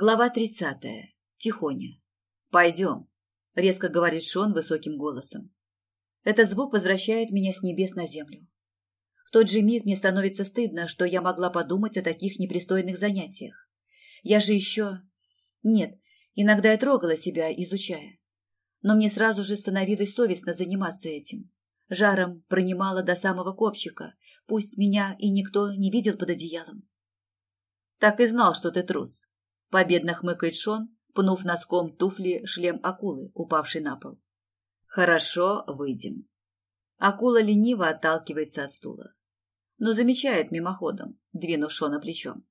Глава тридцатая. Тихоня. «Пойдем», — резко говорит Шон высоким голосом. Этот звук возвращает меня с небес на землю. В тот же миг мне становится стыдно, что я могла подумать о таких непристойных занятиях. Я же еще... Нет, иногда я трогала себя, изучая. Но мне сразу же становилось совестно заниматься этим. Жаром пронимала до самого копчика, пусть меня и никто не видел под одеялом. «Так и знал, что ты трус», Победно хмыкает Шон, пнув носком туфли шлем акулы, упавший на пол. Хорошо, выйдем. Акула лениво отталкивается от стула, но замечает мимоходом, двинув Шона плечом.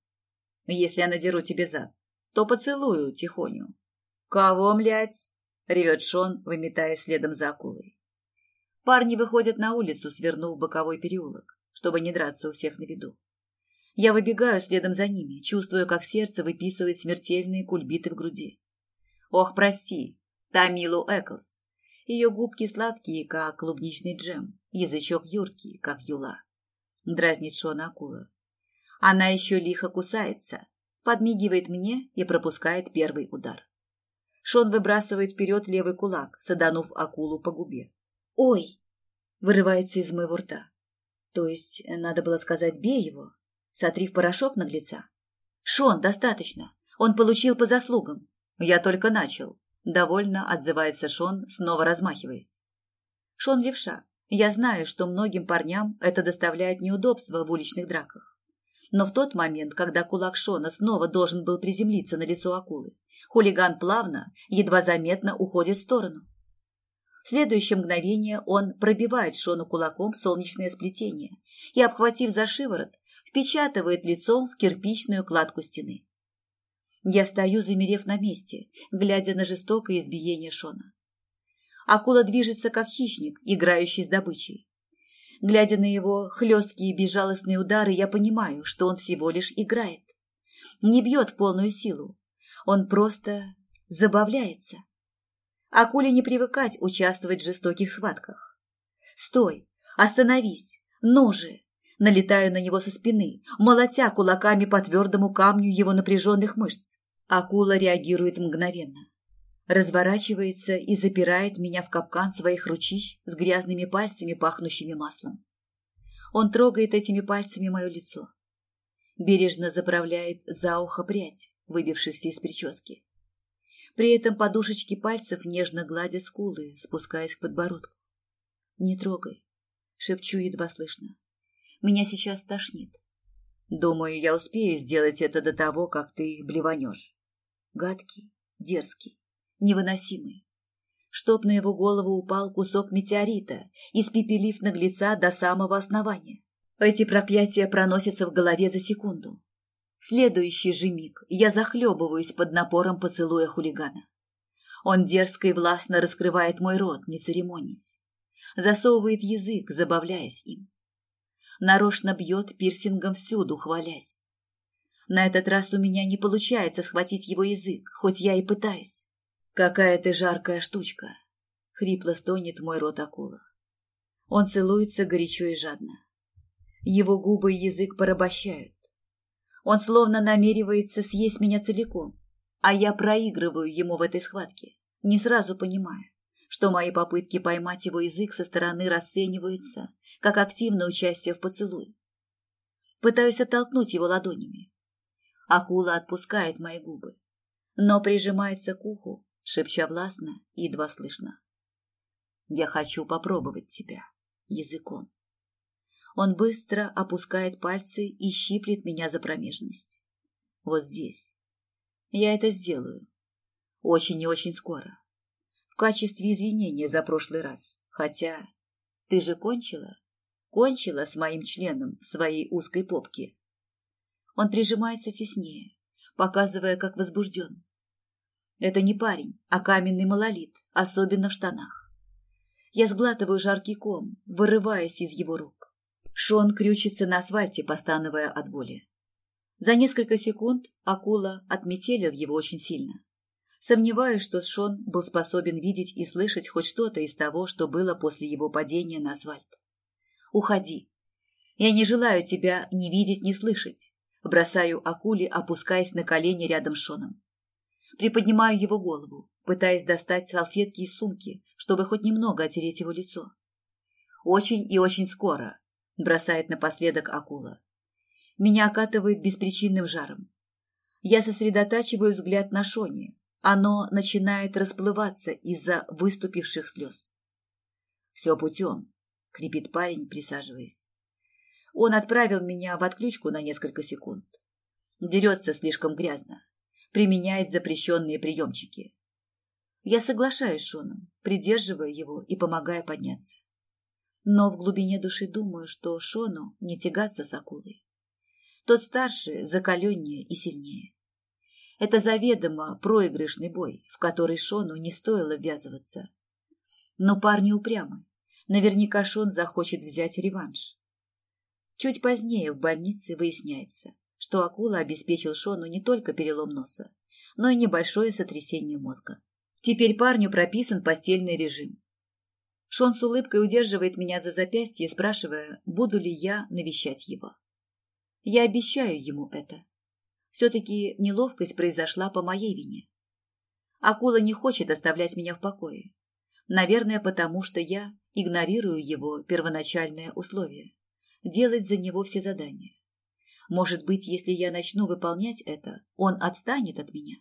Если я надеру тебе зад, то поцелую тихоню. Кого, млять? ревет Шон, выметая следом за акулой. Парни выходят на улицу, свернув боковой переулок, чтобы не драться у всех на виду. Я выбегаю следом за ними, чувствуя, как сердце выписывает смертельные кульбиты в груди. Ох, прости, Тамилу Эклс. Ее губки сладкие, как клубничный джем, язычок юркий, как юла. Дразнит Шона акула. Она еще лихо кусается, подмигивает мне и пропускает первый удар. Шон выбрасывает вперед левый кулак, саданув акулу по губе. «Ой!» – вырывается из моего рта. То есть, надо было сказать «бей его», Сотри в порошок наглеца. Шон, достаточно. Он получил по заслугам. Я только начал. Довольно отзывается Шон, снова размахиваясь. Шон левша. Я знаю, что многим парням это доставляет неудобства в уличных драках. Но в тот момент, когда кулак Шона снова должен был приземлиться на лицо акулы, хулиган плавно, едва заметно уходит в сторону. В следующее мгновение он пробивает Шону кулаком солнечное сплетение и, обхватив за шиворот, впечатывает лицом в кирпичную кладку стены. Я стою, замерев на месте, глядя на жестокое избиение Шона. Акула движется, как хищник, играющий с добычей. Глядя на его хлесткие безжалостные удары, я понимаю, что он всего лишь играет. Не бьет в полную силу. Он просто забавляется. Акуле не привыкать участвовать в жестоких схватках. «Стой! Остановись! Ну же!» Налетаю на него со спины, молотя кулаками по твердому камню его напряженных мышц. Акула реагирует мгновенно. Разворачивается и запирает меня в капкан своих ручищ с грязными пальцами, пахнущими маслом. Он трогает этими пальцами мое лицо. Бережно заправляет за ухо прядь, выбившихся из прически. При этом подушечки пальцев нежно гладят скулы, спускаясь к подбородку. «Не трогай», — шепчу едва слышно. Меня сейчас тошнит. Думаю, я успею сделать это до того, как ты блеванешь. Гадкий, дерзкий, невыносимый. Чтоб на его голову упал кусок метеорита, испепелив наглеца до самого основания. Эти проклятия проносятся в голове за секунду. В следующий же миг я захлебываюсь под напором поцелуя хулигана. Он дерзко и властно раскрывает мой рот, не церемонясь. Засовывает язык, забавляясь им нарочно бьет пирсингом всюду, хвалясь. На этот раз у меня не получается схватить его язык, хоть я и пытаюсь. Какая ты жаркая штучка. Хрипло стонет мой рот акула. Он целуется горячо и жадно. Его губы и язык порабощают. Он словно намеревается съесть меня целиком, а я проигрываю ему в этой схватке, не сразу понимая, что мои попытки поймать его язык со стороны расцениваются как активное участие в поцелуе. Пытаюсь оттолкнуть его ладонями. Акула отпускает мои губы, но прижимается к уху, шепча властно едва слышно. «Я хочу попробовать тебя языком». Он быстро опускает пальцы и щиплет меня за промежность. Вот здесь. Я это сделаю. Очень и очень скоро в качестве извинения за прошлый раз. Хотя ты же кончила? Кончила с моим членом в своей узкой попке. Он прижимается теснее, показывая, как возбужден. Это не парень, а каменный малолит, особенно в штанах. Я сглатываю жаркий ком, вырываясь из его рук. Шон крючится на асфальте, постановая от боли. За несколько секунд акула отметелил его очень сильно. Сомневаюсь, что Шон был способен видеть и слышать хоть что-то из того, что было после его падения на асфальт. «Уходи. Я не желаю тебя ни видеть, ни слышать», бросаю акуле, опускаясь на колени рядом с Шоном. Приподнимаю его голову, пытаясь достать салфетки из сумки, чтобы хоть немного отереть его лицо. «Очень и очень скоро», – бросает напоследок акула. Меня окатывает беспричинным жаром. Я сосредотачиваю взгляд на Шоне. Оно начинает расплываться из-за выступивших слез. «Все путем», — крепит парень, присаживаясь. Он отправил меня в отключку на несколько секунд. Дерется слишком грязно. Применяет запрещенные приемчики. Я соглашаюсь с Шоном, придерживая его и помогая подняться. Но в глубине души думаю, что Шону не тягаться с акулой. Тот старше, закаленнее и сильнее. Это заведомо проигрышный бой, в который Шону не стоило ввязываться. Но парни упрямы. Наверняка Шон захочет взять реванш. Чуть позднее в больнице выясняется, что акула обеспечил Шону не только перелом носа, но и небольшое сотрясение мозга. Теперь парню прописан постельный режим. Шон с улыбкой удерживает меня за запястье, спрашивая, буду ли я навещать его. Я обещаю ему это. Все-таки неловкость произошла по моей вине. Акула не хочет оставлять меня в покое. Наверное, потому что я игнорирую его первоначальное условие – делать за него все задания. Может быть, если я начну выполнять это, он отстанет от меня.